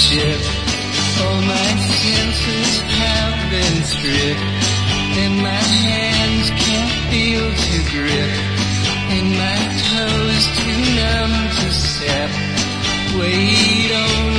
ship. All my senses have been stripped, and my hands can't feel to grip, and my toes too numb to step. Wait on